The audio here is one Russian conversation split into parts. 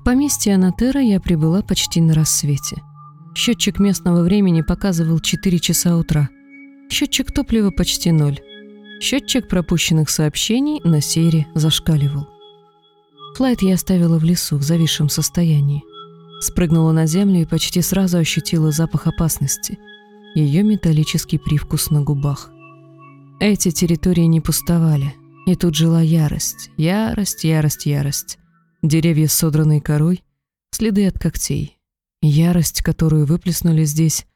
В поместье Анатера я прибыла почти на рассвете. Счетчик местного времени показывал 4 часа утра. Счетчик топлива почти ноль. Счетчик пропущенных сообщений на сере зашкаливал. Флайт я оставила в лесу в зависшем состоянии. Спрыгнула на землю и почти сразу ощутила запах опасности. Ее металлический привкус на губах. Эти территории не пустовали. И тут жила ярость. Ярость, ярость, ярость. Деревья с содранной корой, следы от когтей. Ярость, которую выплеснули здесь,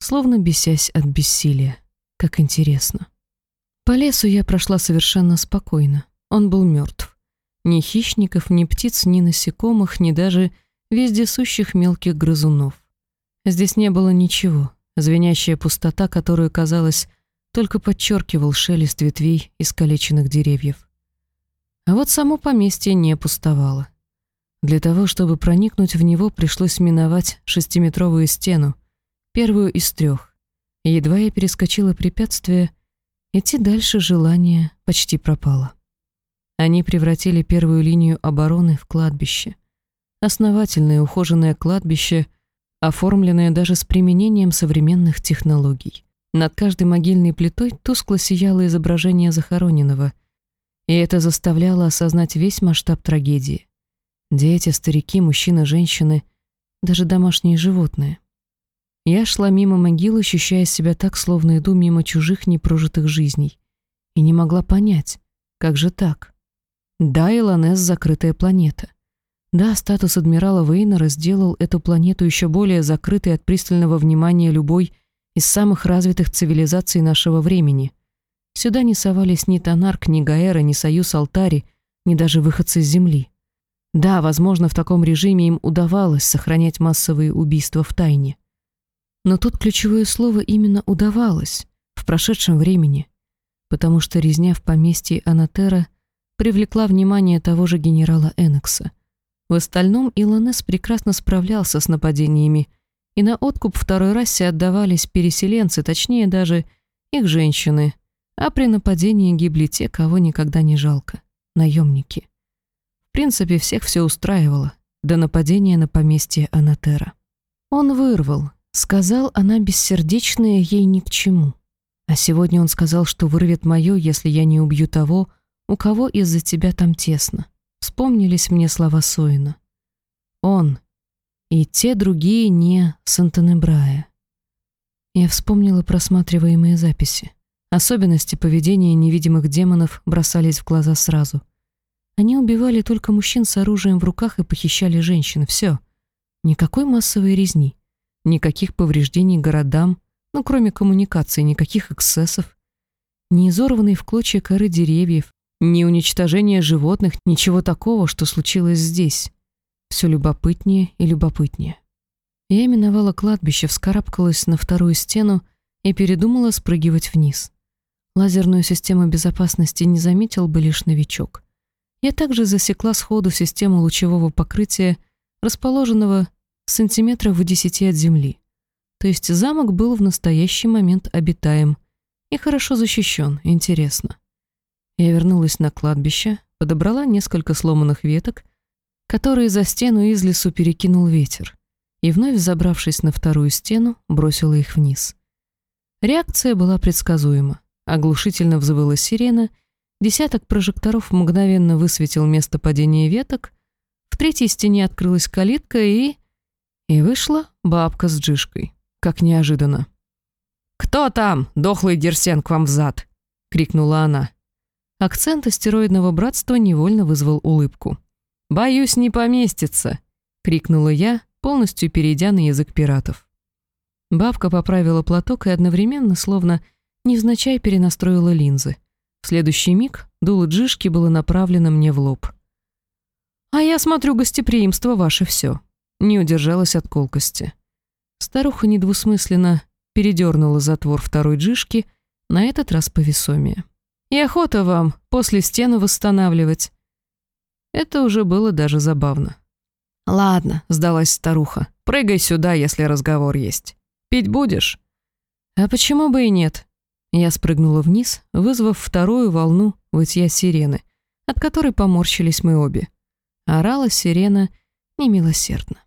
словно бесясь от бессилия. Как интересно. По лесу я прошла совершенно спокойно. Он был мертв. Ни хищников, ни птиц, ни насекомых, ни даже вездесущих мелких грызунов. Здесь не было ничего. Звенящая пустота, которую, казалось, только подчеркивал шелест ветвей искалеченных деревьев. А вот само поместье не пустовало. Для того, чтобы проникнуть в него, пришлось миновать шестиметровую стену, первую из трех. едва я перескочила препятствие, идти дальше желание почти пропало. Они превратили первую линию обороны в кладбище. Основательное ухоженное кладбище, оформленное даже с применением современных технологий. Над каждой могильной плитой тускло сияло изображение захороненного, и это заставляло осознать весь масштаб трагедии. Дети, старики, мужчины, женщины, даже домашние животные. Я шла мимо могил, ощущая себя так, словно иду мимо чужих непрожитых жизней, и не могла понять, как же так? Да, Илонес — закрытая планета. Да, статус адмирала Вейнера сделал эту планету еще более закрытой от пристального внимания любой из самых развитых цивилизаций нашего времени. Сюда не совались ни Тонарк, ни Гаэра, ни Союз Алтари, ни даже выходцы с Земли. Да, возможно, в таком режиме им удавалось сохранять массовые убийства в тайне. Но тут ключевое слово именно «удавалось» в прошедшем времени, потому что резня в поместье Анатера привлекла внимание того же генерала Энекса. В остальном Илонес прекрасно справлялся с нападениями и на откуп второй расе отдавались переселенцы, точнее даже их женщины, а при нападении гибли те, кого никогда не жалко — наемники. В принципе, всех все устраивало, до нападения на поместье Анатера. Он вырвал, сказал, она бессердечная ей ни к чему. А сегодня он сказал, что вырвет мое, если я не убью того, у кого из-за тебя там тесно. Вспомнились мне слова Соина. Он, и те другие не Сантенебрая. Я вспомнила просматриваемые записи. Особенности поведения невидимых демонов бросались в глаза сразу. Они убивали только мужчин с оружием в руках и похищали женщин. Все. Никакой массовой резни. Никаких повреждений городам, ну, кроме коммуникаций, никаких эксцессов. Ни изорванной в клочья коры деревьев, ни уничтожения животных, ничего такого, что случилось здесь все любопытнее и любопытнее. Я миновала кладбище, вскарабкалась на вторую стену и передумала спрыгивать вниз. Лазерную систему безопасности не заметил бы лишь новичок. Я также засекла сходу систему лучевого покрытия, расположенного сантиметров в десяти от земли. То есть замок был в настоящий момент обитаем и хорошо защищен, интересно. Я вернулась на кладбище, подобрала несколько сломанных веток которые за стену из лесу перекинул ветер, и вновь, забравшись на вторую стену, бросила их вниз. Реакция была предсказуема. Оглушительно взвыла сирена, десяток прожекторов мгновенно высветил место падения веток, в третьей стене открылась калитка и... И вышла бабка с джишкой. Как неожиданно. «Кто там? Дохлый дерсен к вам взад!» — крикнула она. Акцент астероидного братства невольно вызвал улыбку. «Боюсь, не поместится!» — крикнула я, полностью перейдя на язык пиратов. Бабка поправила платок и одновременно, словно невзначай, перенастроила линзы. В следующий миг дуло джишки было направлено мне в лоб. «А я смотрю, гостеприимство ваше все. Не удержалась от колкости. Старуха недвусмысленно передернула затвор второй джишки, на этот раз повесомее. «И охота вам после стену восстанавливать. Это уже было даже забавно. «Ладно», — сдалась старуха, — «прыгай сюда, если разговор есть. Пить будешь?» «А почему бы и нет?» Я спрыгнула вниз, вызвав вторую волну вытья сирены, от которой поморщились мы обе. Орала сирена немилосердно.